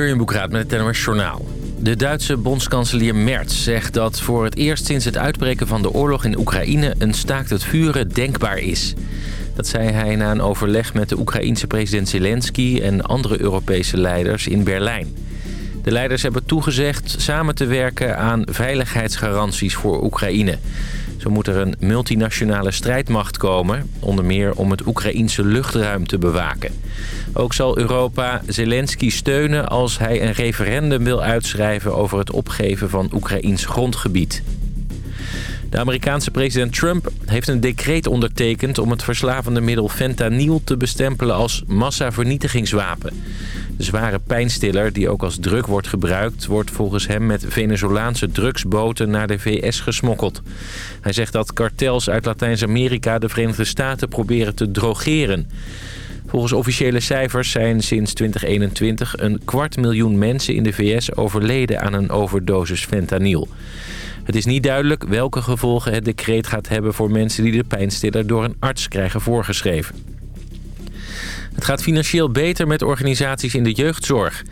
Jurjen Boekraat met het NOS Journaal. De Duitse bondskanselier Merz zegt dat voor het eerst sinds het uitbreken van de oorlog in Oekraïne... een staakt het vuren denkbaar is. Dat zei hij na een overleg met de Oekraïense president Zelensky... en andere Europese leiders in Berlijn. De leiders hebben toegezegd samen te werken aan veiligheidsgaranties voor Oekraïne. Zo moet er een multinationale strijdmacht komen... onder meer om het Oekraïense luchtruim te bewaken. Ook zal Europa Zelensky steunen als hij een referendum wil uitschrijven... over het opgeven van Oekraïns grondgebied. De Amerikaanse president Trump heeft een decreet ondertekend... om het verslavende middel fentanyl te bestempelen als massavernietigingswapen. De zware pijnstiller, die ook als drug wordt gebruikt... wordt volgens hem met Venezolaanse drugsboten naar de VS gesmokkeld. Hij zegt dat kartels uit Latijns-Amerika de Verenigde Staten proberen te drogeren. Volgens officiële cijfers zijn sinds 2021 een kwart miljoen mensen in de VS overleden aan een overdosis fentanyl. Het is niet duidelijk welke gevolgen het decreet gaat hebben voor mensen die de pijnstiller door een arts krijgen voorgeschreven. Het gaat financieel beter met organisaties in de jeugdzorg.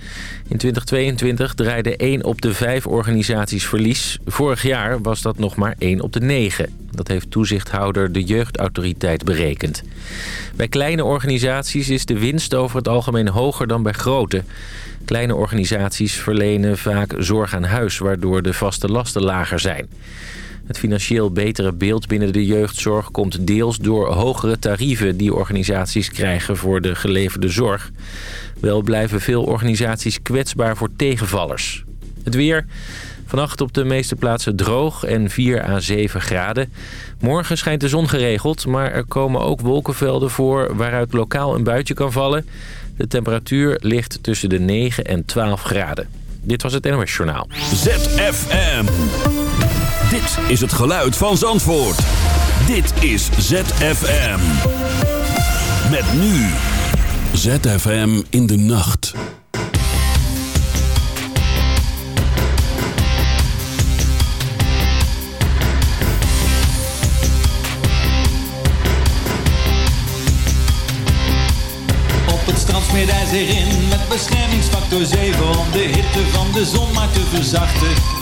In 2022 draaide 1 op de 5 organisaties verlies. Vorig jaar was dat nog maar 1 op de 9. Dat heeft toezichthouder de jeugdautoriteit berekend. Bij kleine organisaties is de winst over het algemeen hoger dan bij grote. Kleine organisaties verlenen vaak zorg aan huis... waardoor de vaste lasten lager zijn. Het financieel betere beeld binnen de jeugdzorg komt deels door hogere tarieven die organisaties krijgen voor de geleverde zorg. Wel blijven veel organisaties kwetsbaar voor tegenvallers. Het weer. Vannacht op de meeste plaatsen droog en 4 à 7 graden. Morgen schijnt de zon geregeld, maar er komen ook wolkenvelden voor... waaruit lokaal een buitje kan vallen. De temperatuur ligt tussen de 9 en 12 graden. Dit was het NOS Journaal. ZFM. Dit is het geluid van Zandvoort. Dit is ZFM. Met nu. ZFM in de nacht. Op het zich in met beschermingsfactor 7 om de hitte van de zon maar te verzachten.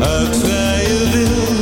Uit vrije wil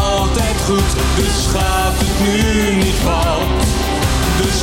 altijd goed, dus gaat het nu niet fout. Dus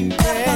baby.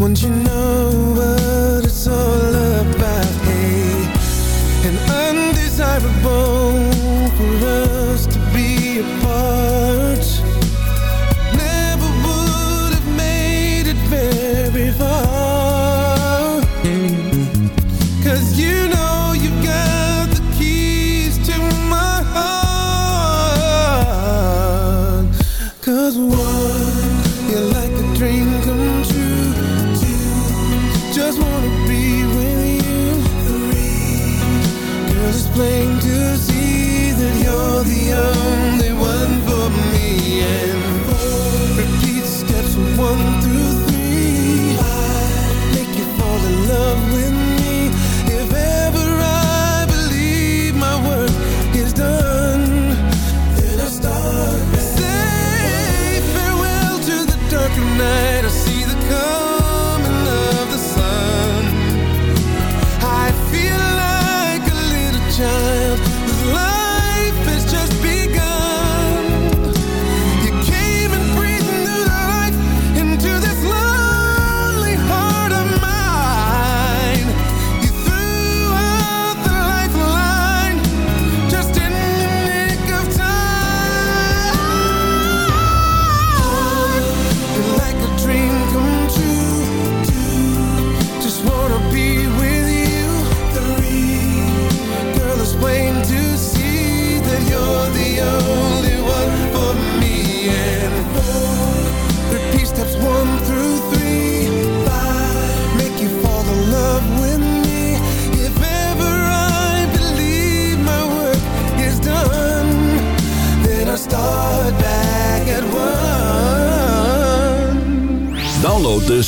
Once you know what it's all about, undesirable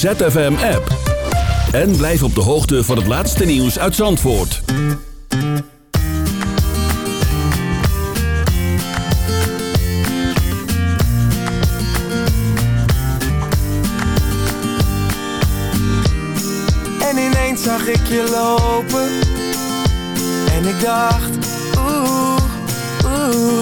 ZFM-app. En blijf op de hoogte van het laatste nieuws uit Zandvoort. En ineens zag ik je lopen. En ik dacht, oeh, oeh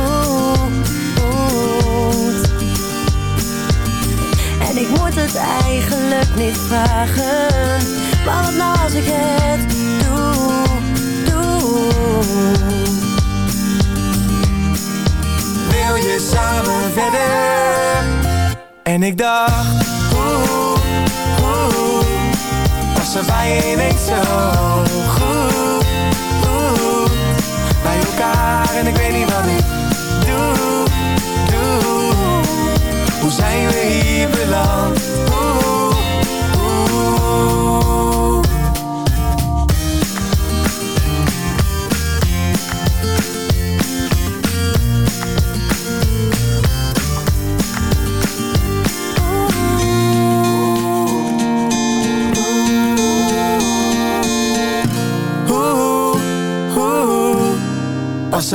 eigenlijk niet vragen. Maar wat nou als ik het doe, doe? Wil je samen verder? En ik dacht Oeh, oeh Was er bij zo goed Bij elkaar en ik weet niet wat ik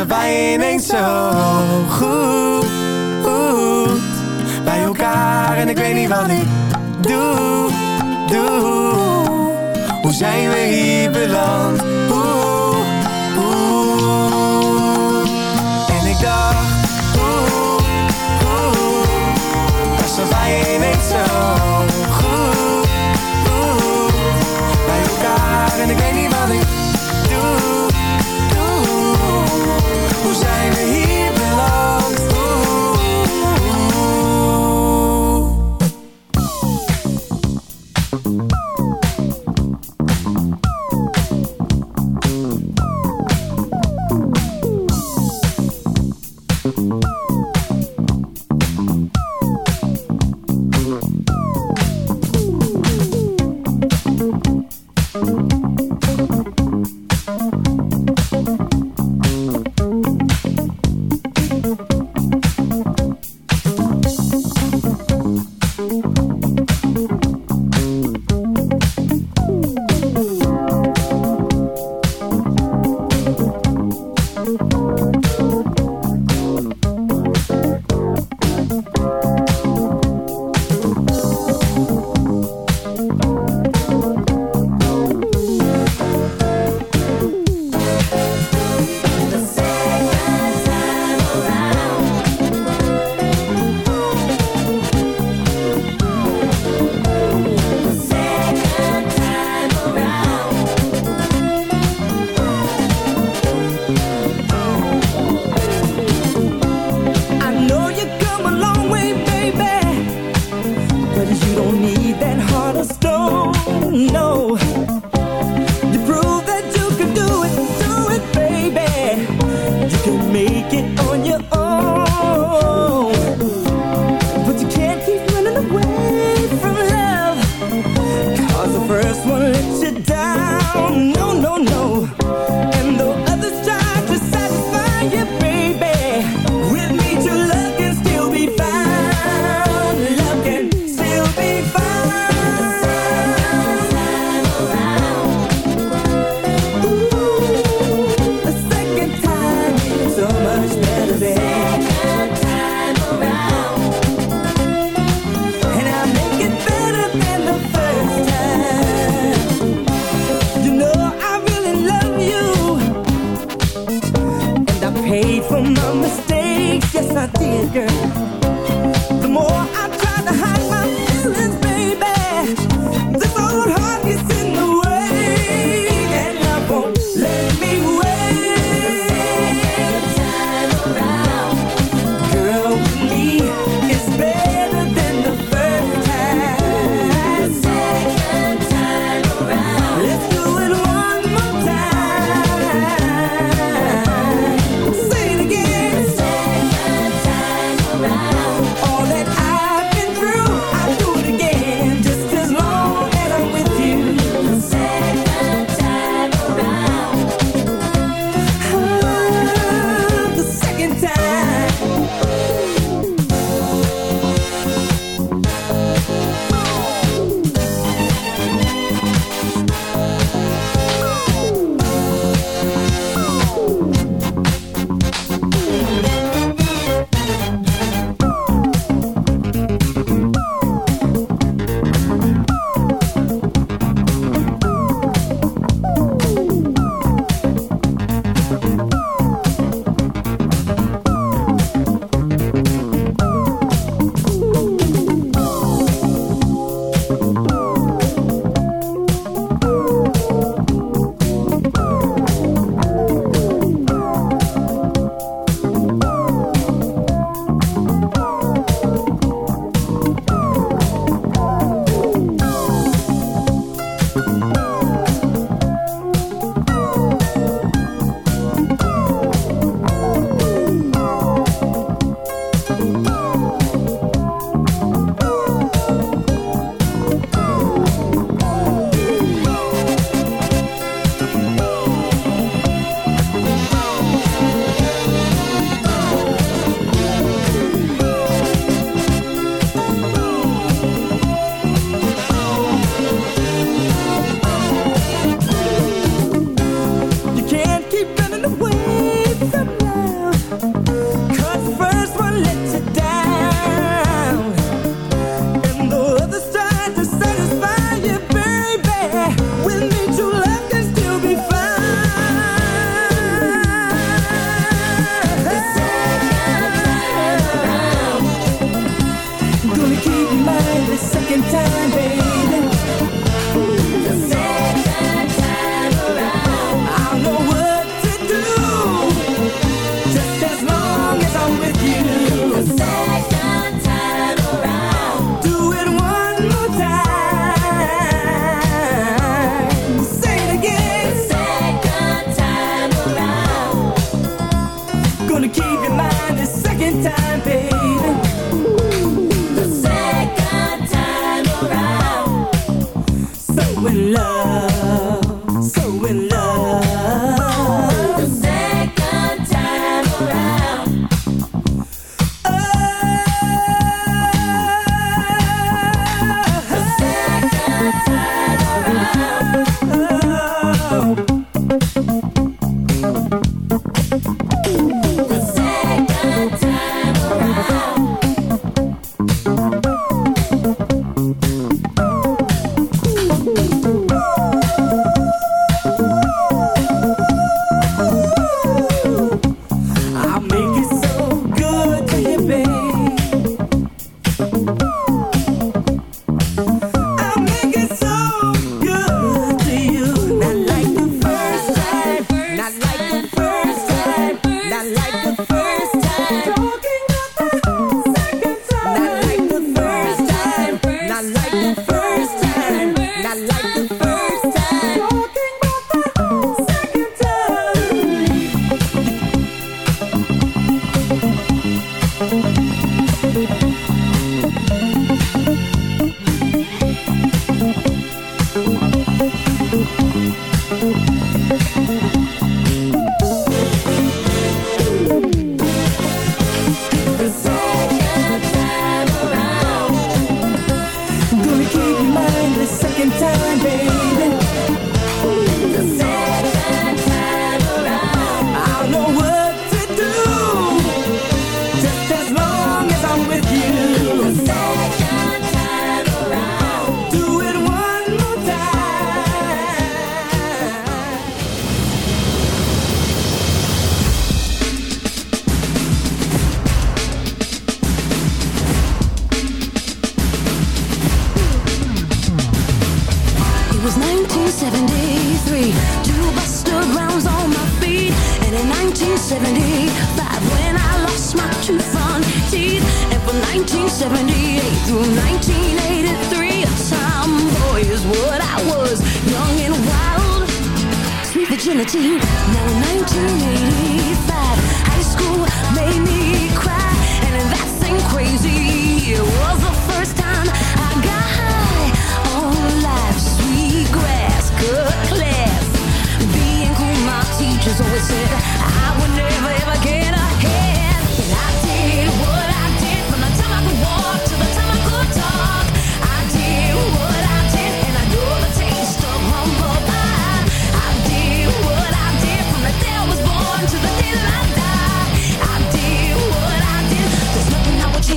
wij ineens zo goed, goed bij elkaar. En ik weet niet wat ik doe, doe. Hoe zijn we hier beland? Oeh, oeh. En ik dacht, oeh, oeh. Was er wij ineens zo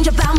about